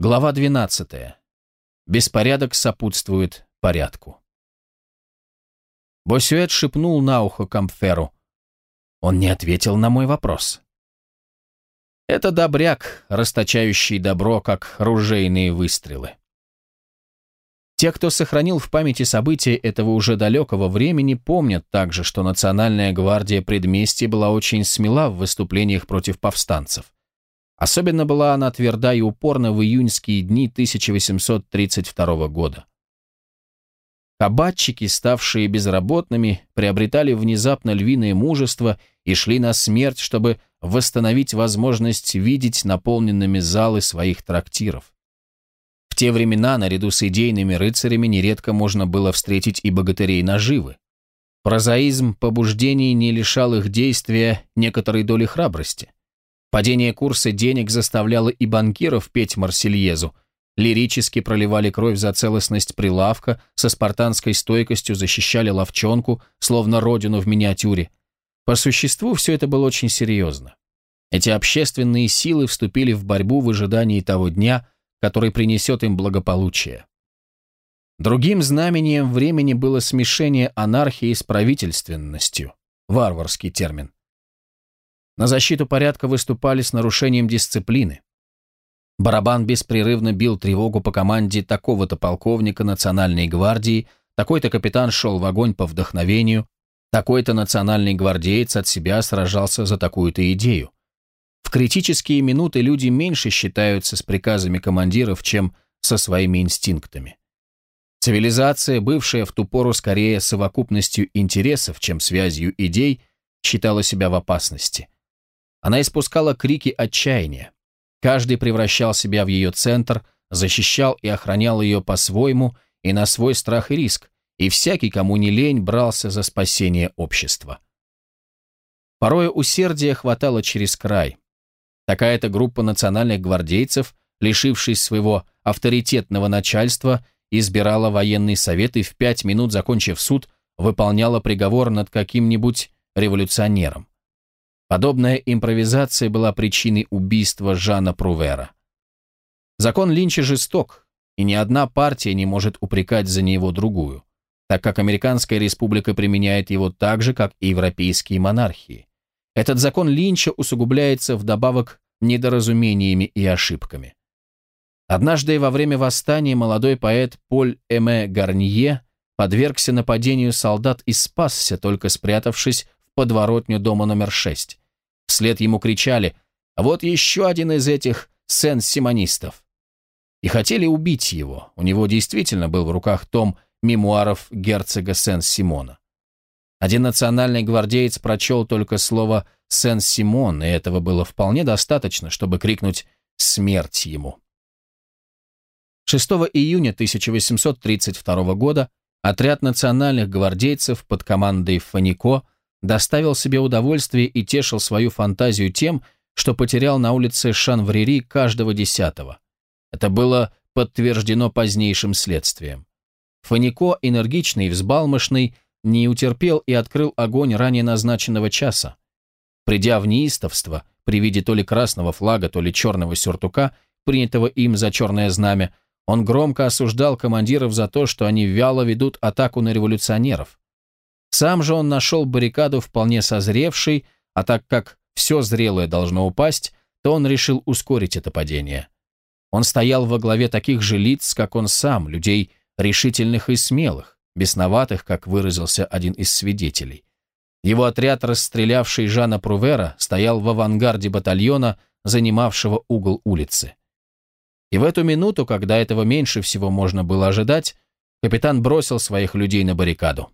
Глава 12. Беспорядок сопутствует порядку. Босюэт шепнул на ухо Камферу. Он не ответил на мой вопрос. Это добряк, расточающий добро, как ружейные выстрелы. Те, кто сохранил в памяти события этого уже далекого времени, помнят также, что Национальная гвардия предместья была очень смела в выступлениях против повстанцев. Особенно была она тверда и упорна в июньские дни 1832 года. Кабатчики, ставшие безработными, приобретали внезапно львиное мужество и шли на смерть, чтобы восстановить возможность видеть наполненными залы своих трактиров. В те времена, наряду с идейными рыцарями, нередко можно было встретить и богатырей наживы. Прозаизм побуждений не лишал их действия некоторой доли храбрости. Падение курса денег заставляло и банкиров петь Марсельезу, лирически проливали кровь за целостность прилавка, со спартанской стойкостью защищали ловчонку, словно родину в миниатюре. По существу все это было очень серьезно. Эти общественные силы вступили в борьбу в ожидании того дня, который принесет им благополучие. Другим знамением времени было смешение анархии с правительственностью, варварский термин на защиту порядка выступали с нарушением дисциплины. Барабан беспрерывно бил тревогу по команде такого-то полковника Национальной гвардии, такой-то капитан шел в огонь по вдохновению, такой-то национальный гвардеец от себя сражался за такую-то идею. В критические минуты люди меньше считаются с приказами командиров, чем со своими инстинктами. Цивилизация, бывшая в ту пору скорее совокупностью интересов, чем связью идей, считала себя в опасности – она испускала крики отчаяния. Каждый превращал себя в ее центр, защищал и охранял ее по-своему и на свой страх и риск, и всякий, кому не лень, брался за спасение общества. Порой усердия хватало через край. Такая-то группа национальных гвардейцев, лишившись своего авторитетного начальства, избирала военный совет и в пять минут, закончив суд, выполняла приговор над каким-нибудь революционером. Подобная импровизация была причиной убийства Жана Прувера. Закон Линча жесток, и ни одна партия не может упрекать за него другую, так как Американская республика применяет его так же, как и европейские монархии. Этот закон Линча усугубляется вдобавок недоразумениями и ошибками. Однажды во время восстания молодой поэт Поль Эме Гарнье подвергся нападению солдат и спасся, только спрятавшись подворотню дома номер 6. Вслед ему кричали «Вот еще один из этих сен-симонистов!» И хотели убить его. У него действительно был в руках том мемуаров герцога Сен-Симона. Один национальный гвардеец прочел только слово «Сен-Симон», и этого было вполне достаточно, чтобы крикнуть «Смерть ему!». 6 июня 1832 года отряд национальных гвардейцев под командой Фанико – доставил себе удовольствие и тешил свою фантазию тем, что потерял на улице Шанврери каждого десятого. Это было подтверждено позднейшим следствием. Фанико, энергичный и взбалмошный, не утерпел и открыл огонь ранее назначенного часа. Придя в неистовство, при виде то ли красного флага, то ли черного сюртука, принятого им за черное знамя, он громко осуждал командиров за то, что они вяло ведут атаку на революционеров. Сам же он нашел баррикаду вполне созревшей, а так как все зрелое должно упасть, то он решил ускорить это падение. Он стоял во главе таких же лиц, как он сам, людей решительных и смелых, бесноватых, как выразился один из свидетелей. Его отряд, расстрелявший Жана Прувера, стоял в авангарде батальона, занимавшего угол улицы. И в эту минуту, когда этого меньше всего можно было ожидать, капитан бросил своих людей на баррикаду.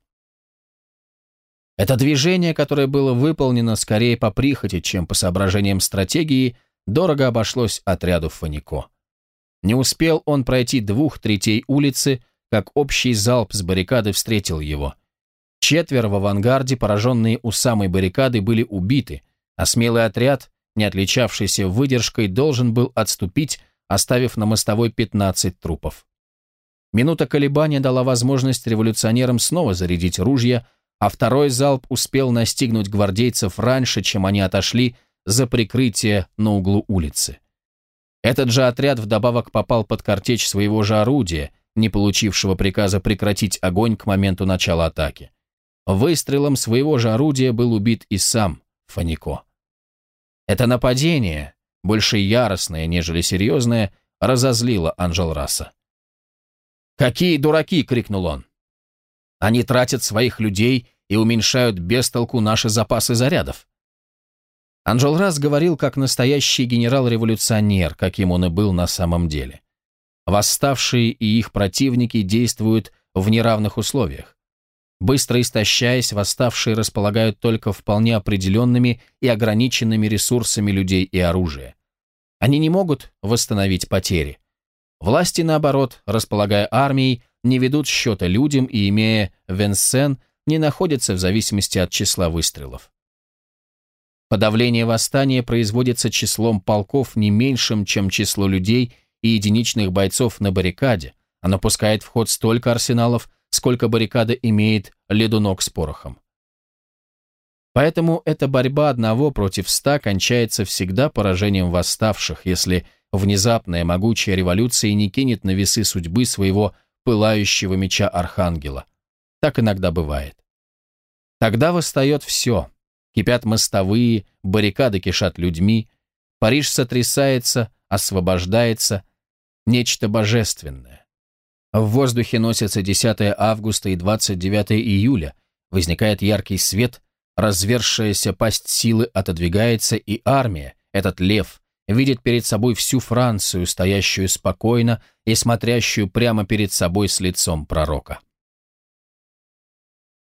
Это движение, которое было выполнено скорее по прихоти, чем по соображениям стратегии, дорого обошлось отряду Фанико. Не успел он пройти двух третей улицы, как общий залп с баррикады встретил его. Четверо в авангарде, пораженные у самой баррикады, были убиты, а смелый отряд, не отличавшийся выдержкой, должен был отступить, оставив на мостовой 15 трупов. Минута колебания дала возможность революционерам снова зарядить ружья, а второй залп успел настигнуть гвардейцев раньше, чем они отошли за прикрытие на углу улицы. Этот же отряд вдобавок попал под картечь своего же орудия, не получившего приказа прекратить огонь к моменту начала атаки. Выстрелом своего же орудия был убит и сам Фанико. Это нападение, больше яростное, нежели серьезное, разозлило Анжелраса. «Какие дураки!» — крикнул он. «Они тратят своих людей и уменьшают без толку наши запасы зарядов». Анжелрас говорил как настоящий генерал-революционер, каким он и был на самом деле. Восставшие и их противники действуют в неравных условиях. Быстро истощаясь, восставшие располагают только вполне определенными и ограниченными ресурсами людей и оружия. Они не могут восстановить потери. Власти, наоборот, располагая армией, не ведут счета людям и, имея Венсен, не находятся в зависимости от числа выстрелов. Подавление восстания производится числом полков не меньшим, чем число людей и единичных бойцов на баррикаде. Оно пускает в ход столько арсеналов, сколько баррикада имеет ледунок с порохом. Поэтому эта борьба одного против ста кончается всегда поражением восставших, если внезапная могучая революция не кинет на весы судьбы своего пылающего меча архангела. Так иногда бывает. Тогда восстает все. Кипят мостовые, баррикады кишат людьми, Париж сотрясается, освобождается, нечто божественное. В воздухе носится 10 августа и 29 июля, возникает яркий свет, развершаяся пасть силы отодвигается, и армия, этот лев, видит перед собой всю Францию, стоящую спокойно и смотрящую прямо перед собой с лицом пророка.